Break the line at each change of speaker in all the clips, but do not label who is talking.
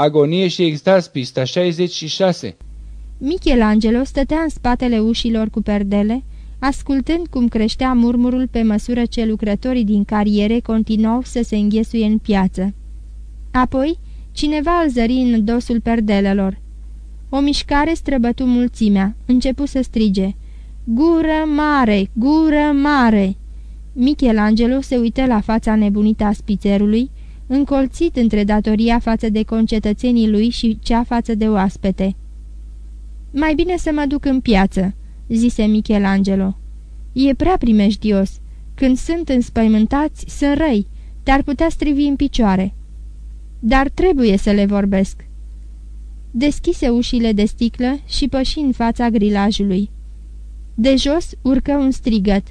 Agonie și extaz, pista 66
Michelangelo stătea în spatele ușilor cu perdele, ascultând cum creștea murmurul pe măsură ce lucrătorii din cariere continuau să se înghesuie în piață. Apoi, cineva îl zări în dosul perdelelor. O mișcare străbătu mulțimea, începu să strige. Gură mare, gură mare! Michelangelo se uită la fața nebunită a spițerului, încolțit între datoria față de concetățenii lui și cea față de oaspete. Mai bine să mă duc în piață," zise Michelangelo. E prea primejdios. Când sunt înspăimântați, sunt răi, te-ar putea strivi în picioare." Dar trebuie să le vorbesc." Deschise ușile de sticlă și păși în fața grilajului. De jos urcă un strigăt.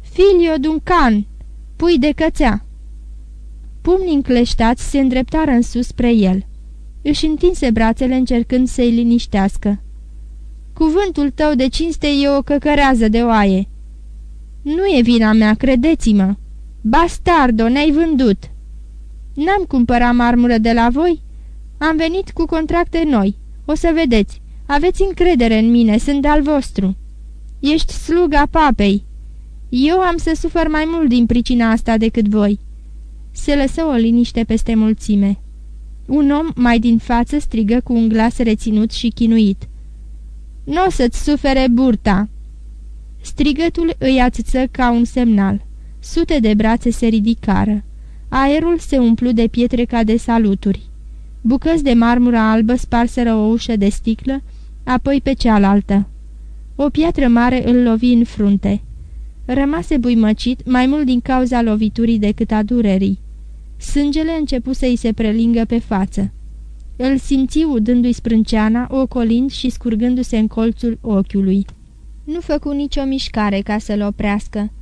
Filio Duncan! Pui de cățea!" Pumnii încleștați se îndreptară în sus spre el. Își întinse brațele încercând să-i liniștească. Cuvântul tău de cinste e o căcărează de oaie." Nu e vina mea, credeți-mă." Bastardo, ne-ai vândut." N-am cumpărat marmură de la voi? Am venit cu contracte noi. O să vedeți. Aveți încredere în mine, sunt al vostru. Ești sluga papei. Eu am să sufăr mai mult din pricina asta decât voi." Se lăsă o liniște peste mulțime. Un om mai din față strigă cu un glas reținut și chinuit. Nu o să-ți sufere burta!" Strigătul îi ațăță ca un semnal. Sute de brațe se ridicară. Aerul se umplu de pietre ca de saluturi. Bucăți de marmură albă sparseră o ușă de sticlă, apoi pe cealaltă. O piatră mare îl lovi în frunte. Rămase buimăcit mai mult din cauza loviturii decât a durerii. Sângele începu să-i se prelingă pe față. Îl simți udându-i sprânceana, ocolind și scurgându-se în colțul ochiului. Nu făcu nicio mișcare ca să-l oprească.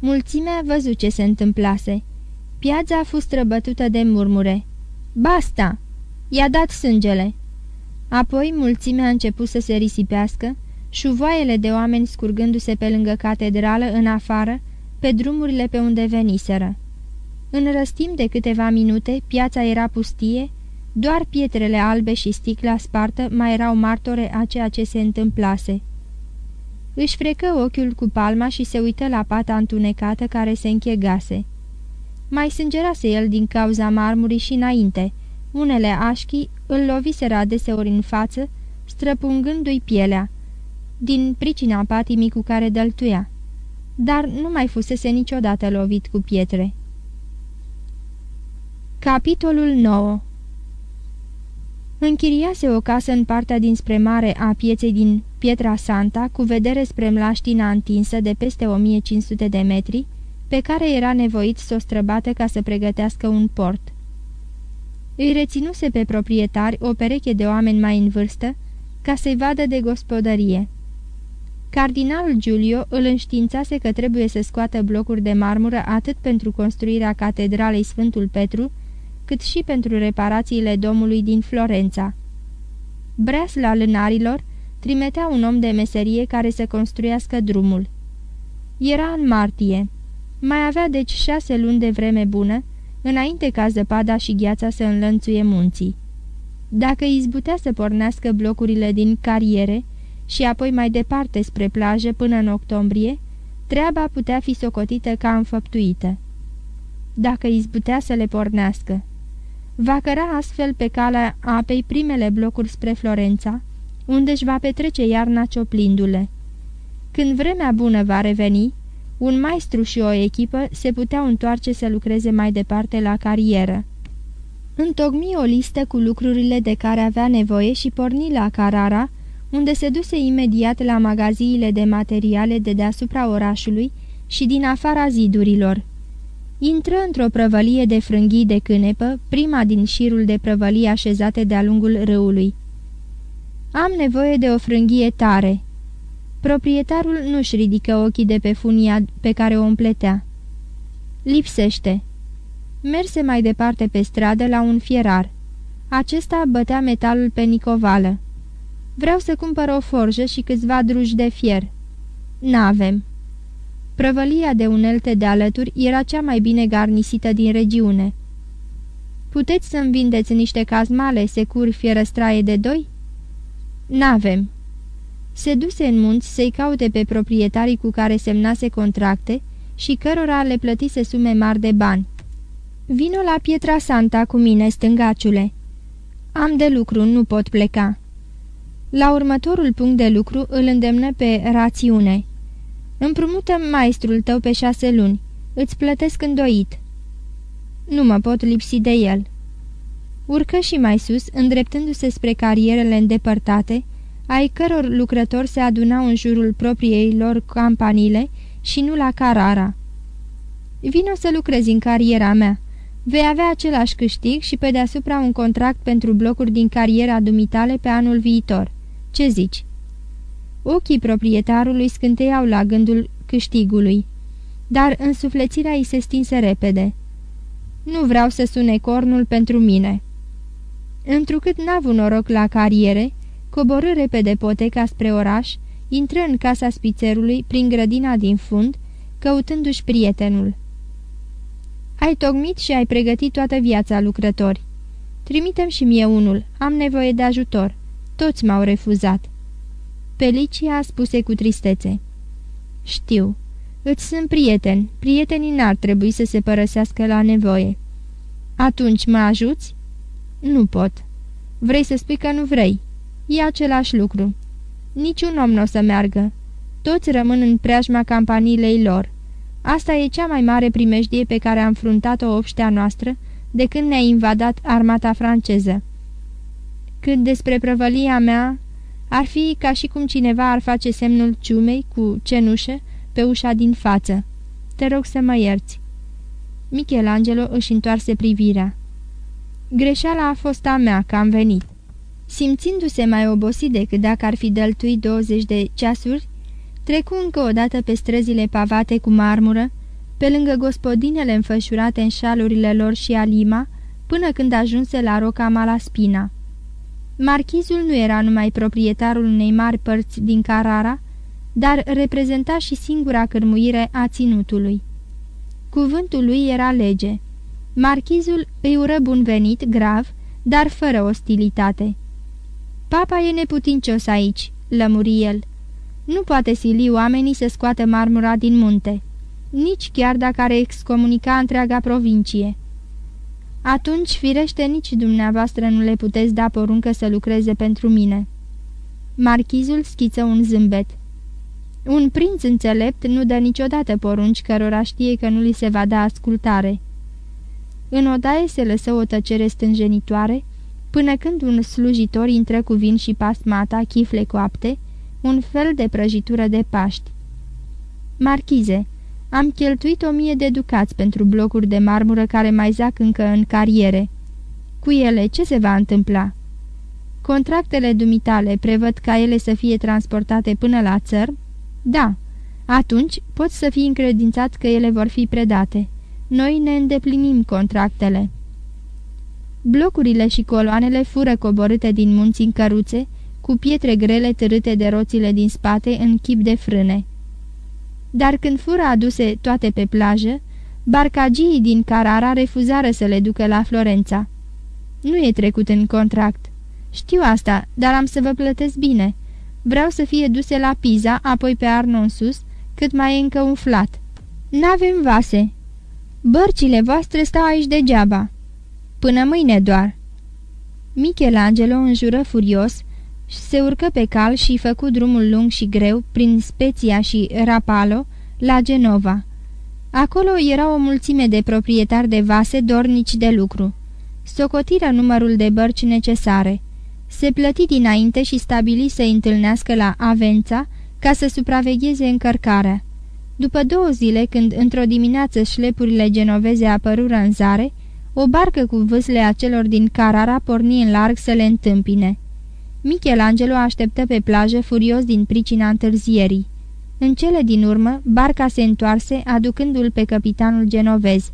Mulțimea văzut ce se întâmplase. Piața a fost răbătută de murmure. Basta! I-a dat sângele! Apoi mulțimea a început să se risipească, șuvoaiele de oameni scurgându-se pe lângă catedrală în afară, pe drumurile pe unde veniseră. În răstim de câteva minute, piața era pustie, doar pietrele albe și sticla spartă mai erau martore a ceea ce se întâmplase. Își frecă ochiul cu palma și se uită la pata întunecată care se închegase. Mai sângerase el din cauza marmurii și înainte. Unele așchii îl loviseră adeseori în față, străpungându-i pielea, din pricina patimii cu care dăltuia. Dar nu mai fusese niciodată lovit cu pietre. Capitolul 9 Închiriase o casă în partea dinspre mare a pieței din Pietra Santa, cu vedere spre mlaștina întinsă de peste 1500 de metri, pe care era nevoit să o străbate ca să pregătească un port. Îi reținuse pe proprietari o pereche de oameni mai în vârstă, ca să-i vadă de gospodărie. Cardinalul Giulio îl înștiințase că trebuie să scoată blocuri de marmură atât pentru construirea catedralei Sfântul Petru, cât și pentru reparațiile domului din Florența. Breasla lânarilor trimitea un om de meserie care să construiască drumul. Era în martie. Mai avea deci șase luni de vreme bună, înainte ca zăpada și gheața să înlănțuie munții. Dacă izbutea să pornească blocurile din cariere și apoi mai departe spre plajă până în octombrie, treaba putea fi socotită ca înfăptuită. Dacă izbutea să le pornească va căra astfel pe calea apei primele blocuri spre Florența, unde își va petrece iarna cioplindu-le. Când vremea bună va reveni, un maestru și o echipă se puteau întoarce să lucreze mai departe la carieră. Întocmi o listă cu lucrurile de care avea nevoie și porni la Carara, unde se duse imediat la magaziile de materiale de deasupra orașului și din afara zidurilor. Intră într-o prăvălie de frânghii de cânepă, prima din șirul de prăvălii așezate de-a lungul râului. Am nevoie de o frânghie tare." Proprietarul nu-și ridică ochii de pe funia pe care o împletea. Lipsește. Merse mai departe pe stradă la un fierar. Acesta bătea metalul pe nicovală. Vreau să cumpăr o forjă și câțiva druși de fier." N-avem." Prăvălia de unelte de alături era cea mai bine garnisită din regiune. Puteți să-mi vindeți niște cazmale securi fierăstraie de doi?" N-avem." Se duse în munți să-i caute pe proprietarii cu care semnase contracte și cărora le plătise sume mari de bani. Vino la Pietra Santa cu mine, stângaciule." Am de lucru, nu pot pleca." La următorul punct de lucru îl îndemnă pe rațiune. Împrumută maestrul tău pe șase luni. Îți plătesc îndoit." Nu mă pot lipsi de el." Urcă și mai sus, îndreptându-se spre carierele îndepărtate, ai căror lucrători se adunau în jurul propriei lor campanile și nu la Carara. Vino să lucrezi în cariera mea. Vei avea același câștig și pe deasupra un contract pentru blocuri din cariera dumitale pe anul viitor. Ce zici?" Ochii proprietarului scânteiau la gândul câștigului, dar însuflețirea îi se stinse repede. Nu vreau să sune cornul pentru mine." Întrucât n-a avut noroc la cariere, coborâ repede poteca spre oraș, intră în casa spițerului prin grădina din fund, căutându-și prietenul. Ai tocmit și ai pregătit toată viața lucrători. Trimitem și mie unul, am nevoie de ajutor. Toți m-au refuzat." Pelicia spuse cu tristețe. Știu. Îți sunt prieten. Prietenii n-ar trebui să se părăsească la nevoie." Atunci mă ajuți?" Nu pot." Vrei să spui că nu vrei?" E același lucru. Niciun om nu o să meargă. Toți rămân în preajma campaniilei lor. Asta e cea mai mare primejdie pe care a înfruntat-o obștea noastră de când ne-a invadat armata franceză. Cât despre prăvălia mea, ar fi ca și cum cineva ar face semnul ciumei cu cenușă pe ușa din față. Te rog să mă ierți. Michelangelo își întoarse privirea. Greșeala a fost a mea că am venit. Simțindu-se mai obosit decât dacă ar fi dăltuit 20 de ceasuri, trecu încă o dată pe străzile pavate cu marmură, pe lângă gospodinele înfășurate în șalurile lor și alima, până când ajunse la roca Malaspina. Marchizul nu era numai proprietarul unei mari părți din Carara, dar reprezenta și singura cărmuire a ținutului. Cuvântul lui era lege. Marchizul îi ură bun venit, grav, dar fără ostilitate. Papa e neputincios aici," lămuri el. Nu poate sili oamenii să scoată marmura din munte, nici chiar dacă are excomunica întreaga provincie." Atunci, firește, nici dumneavoastră nu le puteți da poruncă să lucreze pentru mine." Marchizul schiță un zâmbet. Un prinț înțelept nu dă niciodată porunci cărora știe că nu li se va da ascultare. În odaie se lăsă o tăcere stânjenitoare, până când un slujitor intră cu vin și pasmata, chifle coapte, un fel de prăjitură de Paști. Marchize, am cheltuit o mie de ducați pentru blocuri de marmură care mai zac încă în cariere. Cu ele ce se va întâmpla? Contractele dumitale prevăd ca ele să fie transportate până la țăr? Da. Atunci poți să fii încredințat că ele vor fi predate. Noi ne îndeplinim contractele. Blocurile și coloanele fură coborâte din munți în căruțe, cu pietre grele târâte de roțile din spate în chip de frâne. Dar când fură aduse toate pe plajă, barcagii din Carara refuzară să le ducă la Florența. Nu e trecut în contract. Știu asta, dar am să vă plătesc bine. Vreau să fie duse la Piza, apoi pe Arnon sus, cât mai e încă umflat. N-avem vase. Bărcile voastre stau aici degeaba. Până mâine doar." Michelangelo înjură furios, se urcă pe cal și făcu drumul lung și greu prin Speția și Rapalo la Genova. Acolo era o mulțime de proprietari de vase dornici de lucru. Socotiră numărul de bărci necesare. Se plăti dinainte și stabili să-i întâlnească la Avența ca să supravegheze încărcarea. După două zile, când într-o dimineață șlepurile genoveze apărură în zare, o barcă cu vâsle a celor din Carara porni în larg să le întâmpine. Michelangelo așteptă pe plajă furios din pricina întârzierii. În cele din urmă, barca se întoarse, aducându-l pe capitanul genovez.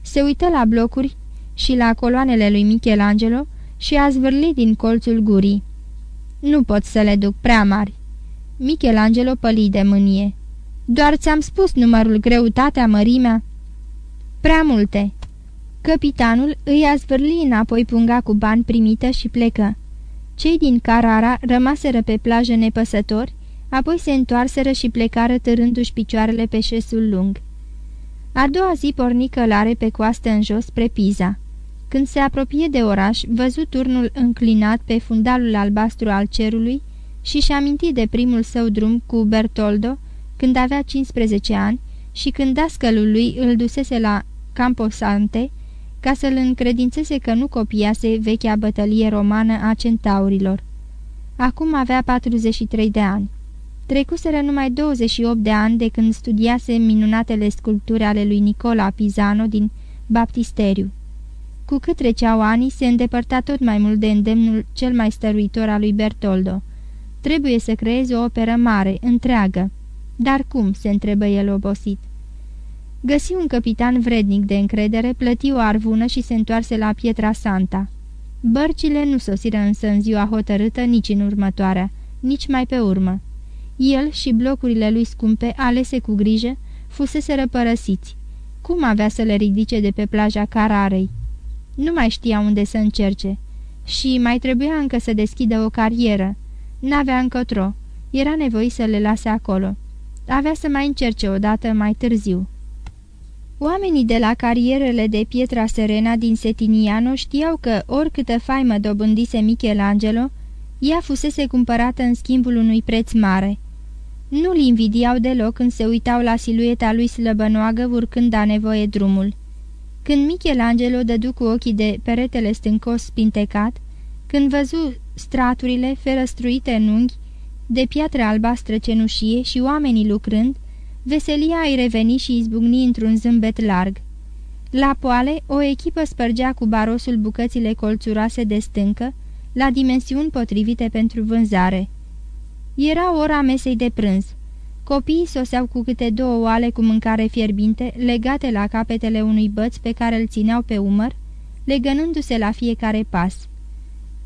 Se uită la blocuri și la coloanele lui Michelangelo și a zvârlit din colțul gurii. Nu pot să le duc prea mari." Michelangelo păli de mânie. Doar ți-am spus numărul, greutatea, mărimea." Prea multe." Capitanul îi a zvârli înapoi punga cu bani primită și plecă. Cei din Carara rămaseră pe plajă nepăsători, apoi se întoarseră și plecară târându-și picioarele pe șesul lung. A doua zi porni călare pe coastă în jos spre Piza. Când se apropie de oraș, văzut turnul înclinat pe fundalul albastru al cerului și-și aminti de primul său drum cu Bertoldo, când avea 15 ani și când dascălul lui îl dusese la Camposante, ca să-l încredințeze că nu copiase vechea bătălie romană a centaurilor. Acum avea 43 de ani. Trecuseră numai 28 de ani de când studiase minunatele sculpturi ale lui Nicola Pisano din Baptisteriu. Cu cât treceau ani, se îndepărta tot mai mult de îndemnul cel mai stăruitor al lui Bertoldo. Trebuie să creeze o operă mare, întreagă. Dar cum, se întrebă el obosit. Găsi un capitan vrednic de încredere, plăti o arvună și se întoarse la Pietra Santa. Bărcile nu sosiră însă în ziua hotărâtă nici în următoarea, nici mai pe urmă. El și blocurile lui scumpe, alese cu grijă, fuseseră părăsiți. Cum avea să le ridice de pe plaja Cararei? Nu mai știa unde să încerce. Și mai trebuia încă să deschidă o carieră. N-avea încotro. Era nevoit să le lase acolo. Avea să mai încerce odată mai târziu. Oamenii de la carierele de Pietra Serena din Setiniano știau că, oricâtă faimă dobândise Michelangelo, ea fusese cumpărată în schimbul unui preț mare. Nu-l invidiau deloc când se uitau la silueta lui slăbănoagă urcând a nevoie drumul. Când Michelangelo dădu cu ochii de peretele stâncos spintecat, când văzu straturile ferăstruite în unghi, de piatră albastră cenușie și oamenii lucrând, veselia îi reveni și izbucni într-un zâmbet larg. La poale, o echipă spărgea cu barosul bucățile colțuroase de stâncă, la dimensiuni potrivite pentru vânzare. Era ora mesei de prânz. Copiii soseau cu câte două oale cu mâncare fierbinte, legate la capetele unui băț pe care îl țineau pe umăr, legănându-se la fiecare pas.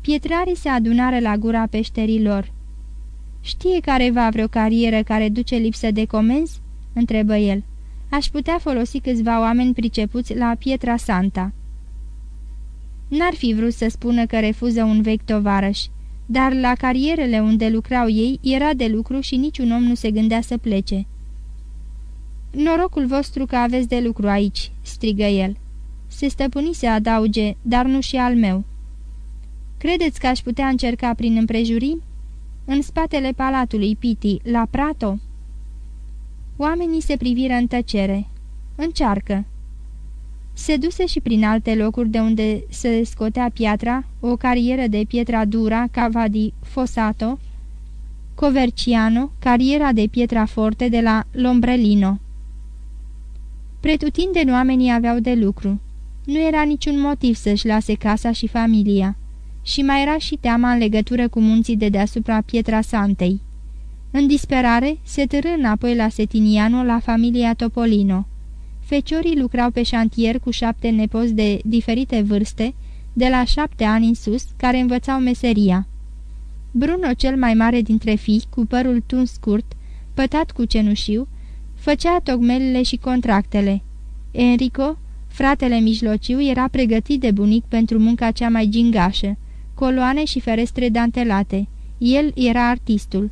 Pietrarii se adunară la gura peșterilor. Știe careva vreo carieră care duce lipsă de comenzi?" Întrebă el. Aș putea folosi câțiva oameni pricepuți la Pietra Santa." N-ar fi vrut să spună că refuză un vechi tovarăș, dar la carierele unde lucrau ei era de lucru și niciun om nu se gândea să plece. Norocul vostru că aveți de lucru aici," strigă el. Se stăpâni să adauge, dar nu și al meu." Credeți că aș putea încerca prin împrejurim?" În spatele palatului Piti, la Prato?" Oamenii se priviră în tăcere. Încearcă." Se duse și prin alte locuri de unde se scotea piatra, o carieră de pietra dura, Cavadi Fosato, Coverciano, cariera de pietra forte de la Lombrelino. Pretutindeni oamenii aveau de lucru. Nu era niciun motiv să-și lase casa și familia. Și mai era și teama în legătură cu munții de deasupra Pietra Santei. În disperare, se târâ înapoi la Setiniano, la familia Topolino. Feciorii lucrau pe șantier cu șapte nepoți de diferite vârste, de la șapte ani în sus, care învățau meseria. Bruno, cel mai mare dintre fii, cu părul tuns scurt, pătat cu cenușiu, făcea tocmelile și contractele. Enrico, fratele mijlociu, era pregătit de bunic pentru munca cea mai gingașă, coloane și ferestre dantelate. El era artistul.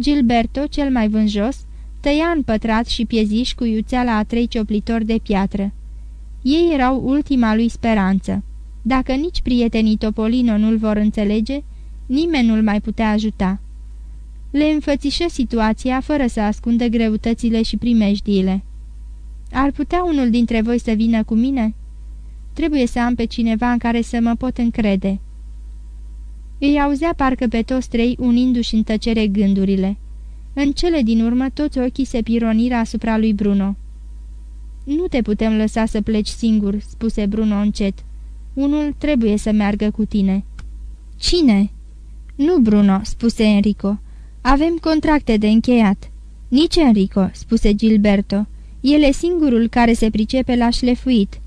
Gilberto, cel mai vânjos, tăia în pătrat și pieziș cu iuțeala a trei cioplitori de piatră. Ei erau ultima lui speranță. Dacă nici prietenii Topolino nu-l vor înțelege, nimeni nu-l mai putea ajuta. Le înfățișă situația fără să ascundă greutățile și primejdiile. Ar putea unul dintre voi să vină cu mine? Trebuie să am pe cineva în care să mă pot încrede." Îi auzea parcă pe toți trei unindu-și în tăcere gândurile. În cele din urmă toți ochii se pironiră asupra lui Bruno. Nu te putem lăsa să pleci singur," spuse Bruno încet. Unul trebuie să meargă cu tine." Cine?" Nu, Bruno," spuse Enrico. Avem contracte de încheiat." Nici Enrico," spuse Gilberto. El e singurul care se pricepe la șlefuit."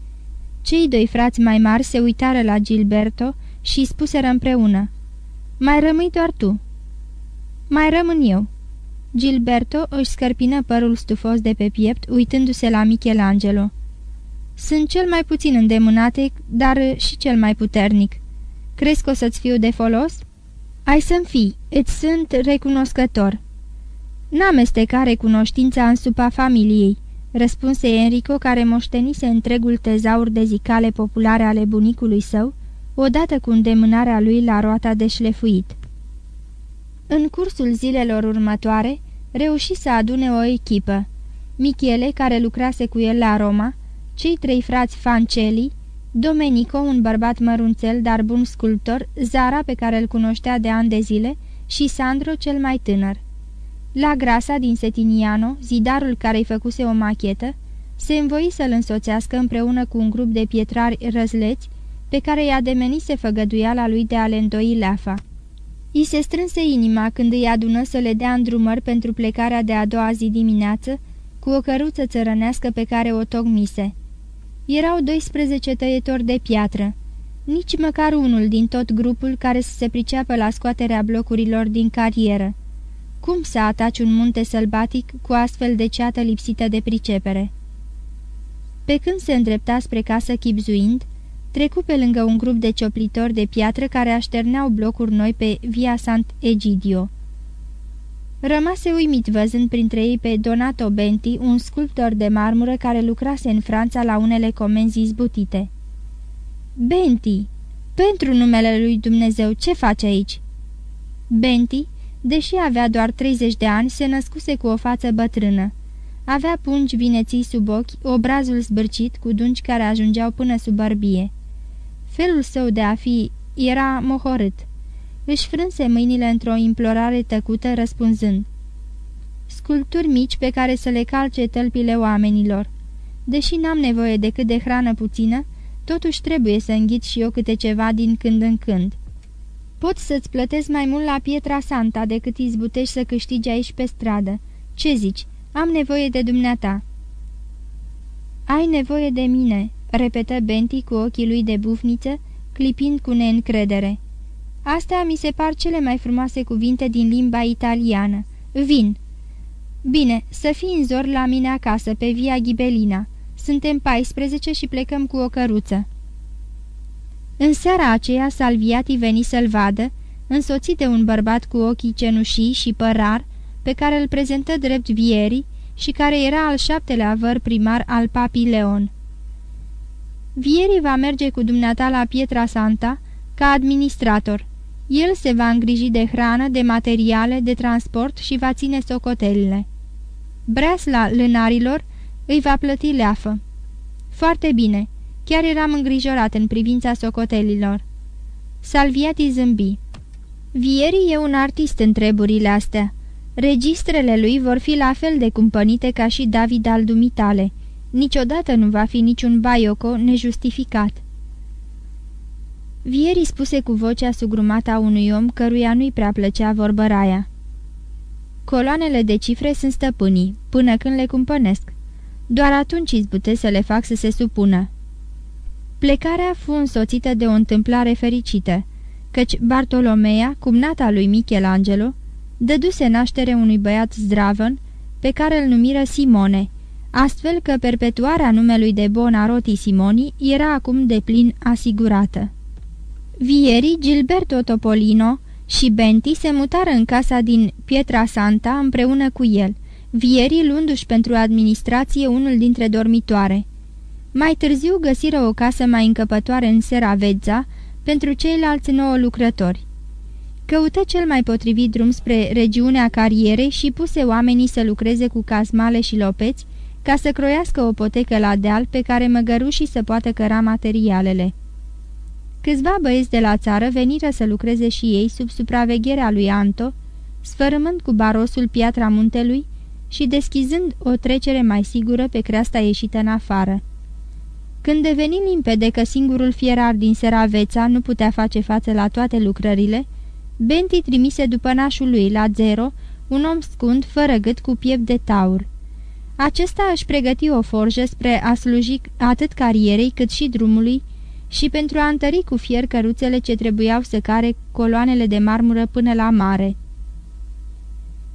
Cei doi frați mai mari se uitară la Gilberto și spuseră împreună. Mai rămâi doar tu." Mai rămân eu." Gilberto își scărpină părul stufos de pe piept, uitându-se la Michelangelo. Sunt cel mai puțin îndemânate, dar și cel mai puternic. Crezi că o să-ți fiu de folos?" Ai să-mi fii, îți sunt recunoscător." N-amesteca recunoștința în supa familiei," răspunse Enrico, care moștenise întregul tezaur de zicale populare ale bunicului său, odată cu îndemânarea lui la roata de șlefuit. În cursul zilelor următoare, reuși să adune o echipă. Michele, care lucrase cu el la Roma, cei trei frați Fancelli, Domenico, un bărbat mărunțel, dar bun sculptor, Zara, pe care îl cunoștea de ani de zile, și Sandro, cel mai tânăr. La grasa din Setiniano, zidarul care-i făcuse o machetă, se învoi să-l însoțească împreună cu un grup de pietrari răzleți, pe care i-a demenise făgăduiala lui de a le îndoi leafa. I se strânse inima când îi adună să le dea îndrumări pentru plecarea de a doua zi dimineață, cu o căruță țărănească pe care o tocmise. Erau 12 tăietori de piatră, nici măcar unul din tot grupul care să se priceapă la scoaterea blocurilor din carieră. Cum să ataci un munte sălbatic cu astfel de ceată lipsită de pricepere? Pe când se îndrepta spre casă chipzuind, trecu pe lângă un grup de cioplitori de piatră care așterneau blocuri noi pe Via Sant Egidio. Rămase uimit văzând printre ei pe Donato Benti, un sculptor de marmură care lucrase în Franța la unele comenzi izbutite. Benti, pentru numele lui Dumnezeu, ce faci aici?" Benti, deși avea doar 30 de ani, se născuse cu o față bătrână. Avea pungi vineții sub ochi, obrazul zbârcit, cu dungi care ajungeau până sub bărbie. Felul său de a fi era mohorât. Își frânse mâinile într-o implorare tăcută, răspunzând. Sculpturi mici pe care să le calce tălpile oamenilor. Deși n-am nevoie decât de hrană puțină, totuși trebuie să înghit și eu câte ceva din când în când. Pot să-ți plătesc mai mult la Pietra Santa decât izbutești să câștigi aici pe stradă. Ce zici? Am nevoie de dumneata." Ai nevoie de mine," repetă Benti cu ochii lui de bufniță, clipind cu neîncredere. Astea mi se par cele mai frumoase cuvinte din limba italiană. Vin." Bine, să fii în zor la mine acasă, pe Via Ghibelina. Suntem 14 și plecăm cu o căruță." În seara aceea, Salviati veni să-l vadă, însoțit de un bărbat cu ochii cenușii și părar, pe care îl prezentă drept Vieri și care era al șaptelea văr primar al papii Leon. Vieri va merge cu dumneata la Pietra Santa ca administrator. El se va îngriji de hrană, de materiale, de transport și va ține socotelile. Breasla lânarilor îi va plăti leafă. Foarte bine, chiar eram îngrijorat în privința socotelilor. Salviati zâmbi. Vieri e un artist în treburile astea. Registrele lui vor fi la fel de cumpănite ca și David al dumitale. Niciodată nu va fi niciun baioco nejustificat. Vieri spuse cu vocea sugrumată a unui om căruia nu-i prea plăcea vorbăraia. Coloanele de cifre sunt stăpânii, până când le cumpănesc. Doar atunci izbute să le fac să se supună. Plecarea fu însoțită de o întâmplare fericită, căci Bartolomea, cumnata lui Michelangelo, dăduse naștere unui băiat zdravăn, pe care îl numiră Simone, astfel că perpetuarea numelui de Bonarotti Simoni era acum de plin asigurată. Vieri, Gilberto Topolino și Benti se mutară în casa din Pietra Santa împreună cu el, Vieri luându-și pentru administrație unul dintre dormitoare. Mai târziu găsiră o casă mai încăpătoare în Seravezza pentru ceilalți nouă lucrători. Căută cel mai potrivit drum spre regiunea carierei și puse oamenii să lucreze cu casmale și lopeți ca să croiască o potecă la deal pe care măgărușii să poată căra materialele. Câțiva băieți de la țară veniră să lucreze și ei sub supravegherea lui Anto, sfărâmând cu barosul piatra muntelui și deschizând o trecere mai sigură pe creasta ieșită în afară. Când deveni limpede că singurul fierar din Seraveța nu putea face față la toate lucrările, Benti trimise după nașul lui la zero un om scund fără gât cu piept de taur. Acesta își pregăti o forjă spre a sluji atât carierei cât și drumului și pentru a întări cu fier căruțele ce trebuiau să care coloanele de marmură până la mare.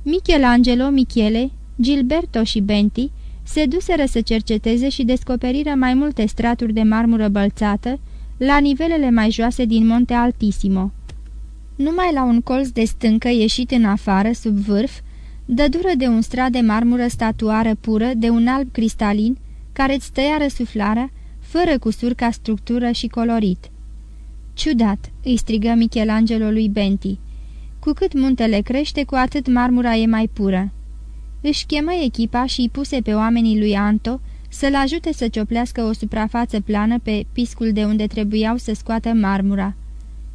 Michelangelo, Michele, Gilberto și Benti se duseră să cerceteze și descoperiră mai multe straturi de marmură bălțată la nivelele mai joase din Monte Altissimo. Numai la un colț de stâncă ieșit în afară, sub vârf, dădură de un strat de marmură statuară pură de un alb cristalin, care îți tăia răsuflarea, fără cusur ca structură și colorit. Ciudat, îi strigă Michelangelo lui Benti. Cu cât muntele crește, cu atât marmura e mai pură. Își chemă echipa și îi puse pe oamenii lui Anto să-l ajute să cioplească o suprafață plană pe piscul de unde trebuiau să scoată marmura.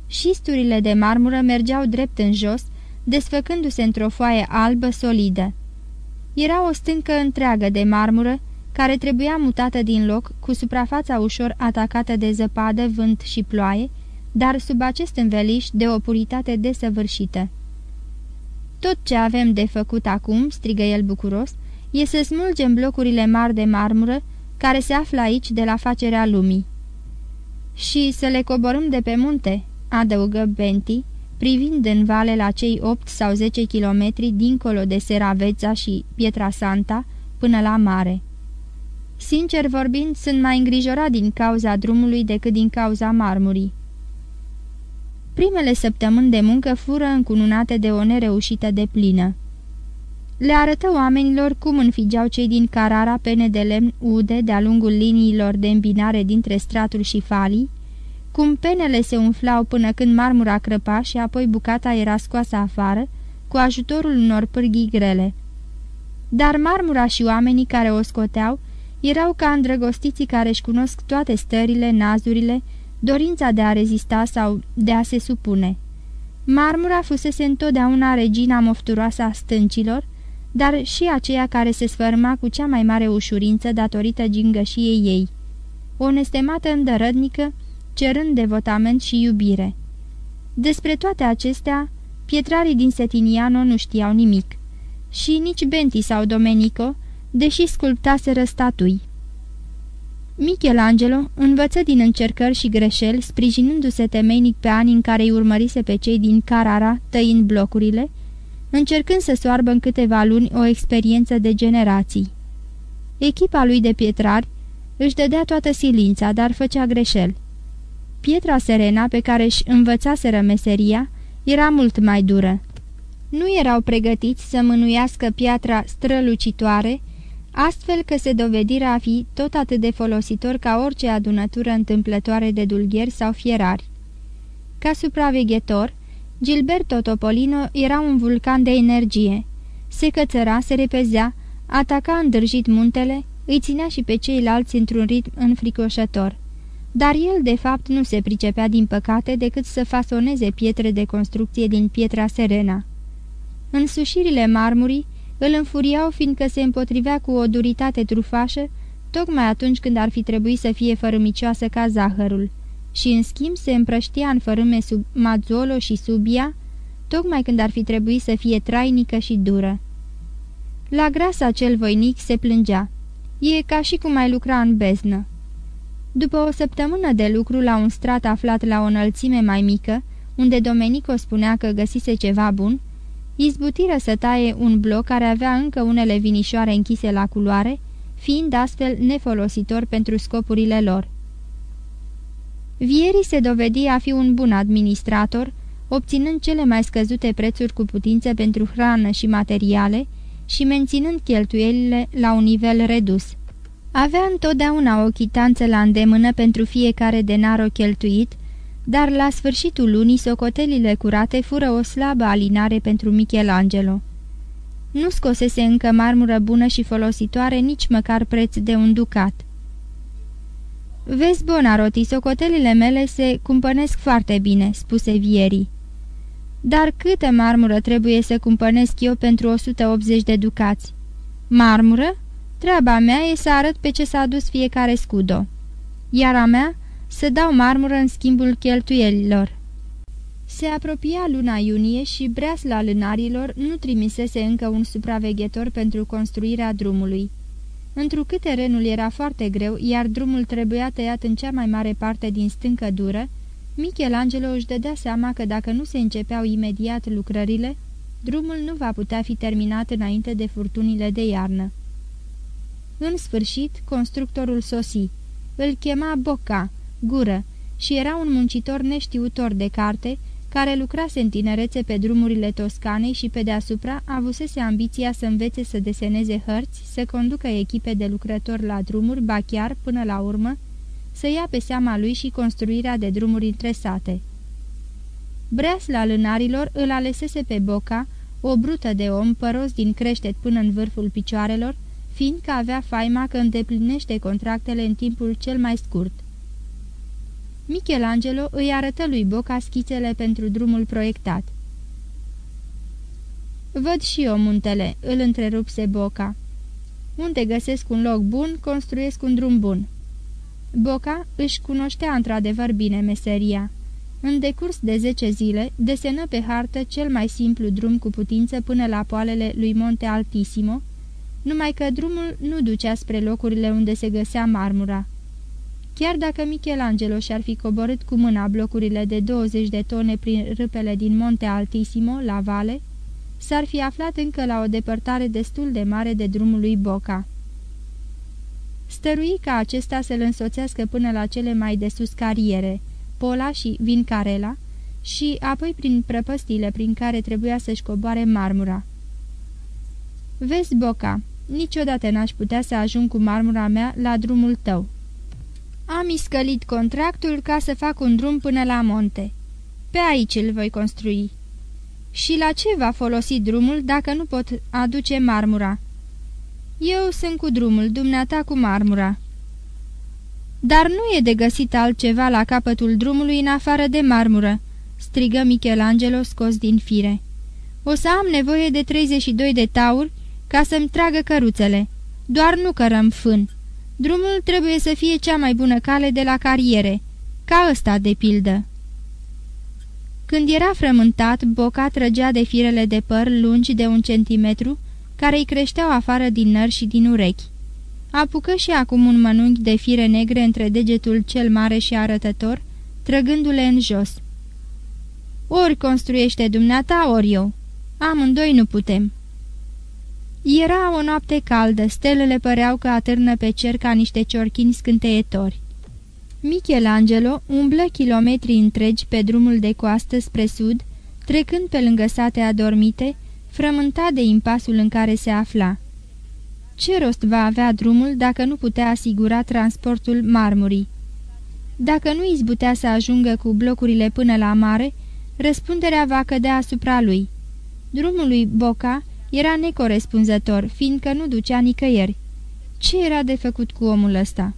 Șisturile de marmură mergeau drept în jos, desfăcându-se într-o foaie albă solidă. Era o stâncă întreagă de marmură, care trebuia mutată din loc, cu suprafața ușor atacată de zăpadă, vânt și ploaie, dar sub acest înveliș de o puritate desăvârșită. Tot ce avem de făcut acum," strigă el bucuros, e să smulgem blocurile mari de marmură care se află aici de la facerea lumii." Și să le coborâm de pe munte," adăugă Benti, privind în vale la cei 8 sau 10 kilometri dincolo de Seraveța și Pietra Santa până la mare. Sincer vorbind, sunt mai îngrijorat din cauza drumului decât din cauza marmurii. Primele săptămâni de muncă fură încununate de o nereușită de plină. Le arătă oamenilor cum înfigeau cei din Carara pene de lemn ude de-a lungul liniilor de îmbinare dintre stratul și falii, cum penele se umflau până când marmura crăpa și apoi bucata era scoasă afară, cu ajutorul unor pârghii grele. Dar marmura și oamenii care o scoteau erau ca îndrăgostiții care își cunosc toate stările, nazurile, dorința de a rezista sau de a se supune. Marmura fusese întotdeauna regina mofturoasă a stâncilor, dar și aceea care se sfărma cu cea mai mare ușurință datorită gingășiei ei. O nestemată îndărădnică, cerând devotament și iubire. Despre toate acestea, pietrarii din Setiniano nu știau nimic. Și nici Benti sau Domenico, deși sculptaseră statui. Michelangelo învăță din încercări și greșeli, sprijinându-se temeinic pe ani în care îi urmărise pe cei din Carara, tăind blocurile, încercând să soarbă în câteva luni o experiență de generații. Echipa lui de pietrari își dădea toată silința, dar făcea greșeli. Pietra serena pe care își învățaseră meseria era mult mai dură. Nu erau pregătiți să mânuiască piatra strălucitoare, astfel că se dovediră a fi tot atât de folositor ca orice adunătură întâmplătoare de dulgheri sau fierari. Ca supraveghetor, Gilberto Topolino era un vulcan de energie. Se cățăra, se repezea, ataca îndrăjit muntele, îi ținea și pe ceilalți într-un ritm înfricoșător. Dar el, de fapt, nu se pricepea din păcate decât să fasoneze pietre de construcție din pietra serena. Însușirile marmurii îl înfuriau fiindcă se împotrivea cu o duritate trufașă, tocmai atunci când ar fi trebuit să fie fărâmicioasă ca zahărul, și în schimb se împrăștia în fărâme sub Mazzolo și Subia, tocmai când ar fi trebuit să fie trainică și dură. La grasa cel voinic se plângea. E ca și cum ai lucra în beznă. După o săptămână de lucru la un strat aflat la o înălțime mai mică, unde Domenico spunea că găsise ceva bun, izbutiră să taie un bloc care avea încă unele vinișoare închise la culoare, fiind astfel nefolositor pentru scopurile lor. Vierii se dovedi a fi un bun administrator, obținând cele mai scăzute prețuri cu putință pentru hrană și materiale și menținând cheltuielile la un nivel redus. Avea întotdeauna o chitanță la îndemână pentru fiecare denar cheltuit, dar la sfârșitul lunii socotelile curate fură o slabă alinare pentru Michelangelo. Nu scosese încă marmură bună și folositoare nici măcar preț de un ducat. Vezi, Bonaroti, socotelile mele se cumpănesc foarte bine," spuse Vieri. Dar câtă marmură trebuie să cumpănesc eu pentru 180 de ducați?" Marmură? Treaba mea e să arăt pe ce s-a dus fiecare scudo. Iar a mea să dau marmură în schimbul cheltuielilor. Se apropia luna iunie și breasla lânarilor nu trimisese încă un supraveghetor pentru construirea drumului. Întrucât terenul era foarte greu, iar drumul trebuia tăiat în cea mai mare parte din stâncă dură, Michelangelo își dădea seama că dacă nu se începeau imediat lucrările, drumul nu va putea fi terminat înainte de furtunile de iarnă. În sfârșit, constructorul sosi. Îl chema Boca, gură, și era un muncitor neștiutor de carte, care lucrase în tinerețe pe drumurile Toscanei și pe deasupra avusese ambiția să învețe să deseneze hărți, să conducă echipe de lucrători la drumuri, ba chiar, până la urmă, să ia pe seama lui și construirea de drumuri între sate. Breasla lânarilor îl alesese pe Boca, o brută de om păros din creștet până în vârful picioarelor, fiindcă avea faima că îndeplinește contractele în timpul cel mai scurt. Michelangelo îi arătă lui Boca schițele pentru drumul proiectat. Văd și eu muntele," îl întrerupse Boca. Unde găsesc un loc bun, construiesc un drum bun." Boca își cunoștea într-adevăr bine meseria. În decurs de zece zile, desenă pe hartă cel mai simplu drum cu putință până la poalele lui Monte Altissimo, numai că drumul nu ducea spre locurile unde se găsea marmura. Chiar dacă Michelangelo și-ar fi coborât cu mâna blocurile de 20 de tone prin râpele din Monte Altissimo, la vale, s-ar fi aflat încă la o depărtare destul de mare de drumul lui Boca. Stărui ca acesta să-l însoțească până la cele mai de sus cariere, Pola și Vincarela, și apoi prin prăpăstiile prin care trebuia să-și coboare marmura. Vezi, Boca, niciodată n-aș putea să ajung cu marmura mea la drumul tău. Am iscălit contractul ca să fac un drum până la monte. Pe aici îl voi construi. Și la ce va folosi drumul dacă nu pot aduce marmura? Eu sunt cu drumul, dumneata cu marmura. Dar nu e de găsit altceva la capătul drumului în afară de marmură, strigă Michelangelo scos din fire. O să am nevoie de 32 de tauri ca să-mi tragă căruțele. Doar nu cărăm fân. Drumul trebuie să fie cea mai bună cale de la cariere, ca ăsta de pildă. Când era frământat, Boca trăgea de firele de păr lungi de un centimetru, care îi creșteau afară din nări și din urechi. Apucă și acum un mănunchi de fire negre între degetul cel mare și arătător, trăgându-le în jos. Ori construiește dumneata, ori eu. Amândoi nu putem. Era o noapte caldă, stelele păreau că atârnă pe cer ca niște ciorchini scânteietori. Michelangelo umblă kilometri întregi pe drumul de coastă spre sud, trecând pe lângă sate adormite, frământat de impasul în care se afla. Ce rost va avea drumul dacă nu putea asigura transportul marmurii? Dacă nu izbutea să ajungă cu blocurile până la mare, răspunderea va cădea asupra lui. Drumul lui Boca era necorespunzător, fiindcă nu ducea nicăieri. Ce era de făcut cu omul ăsta?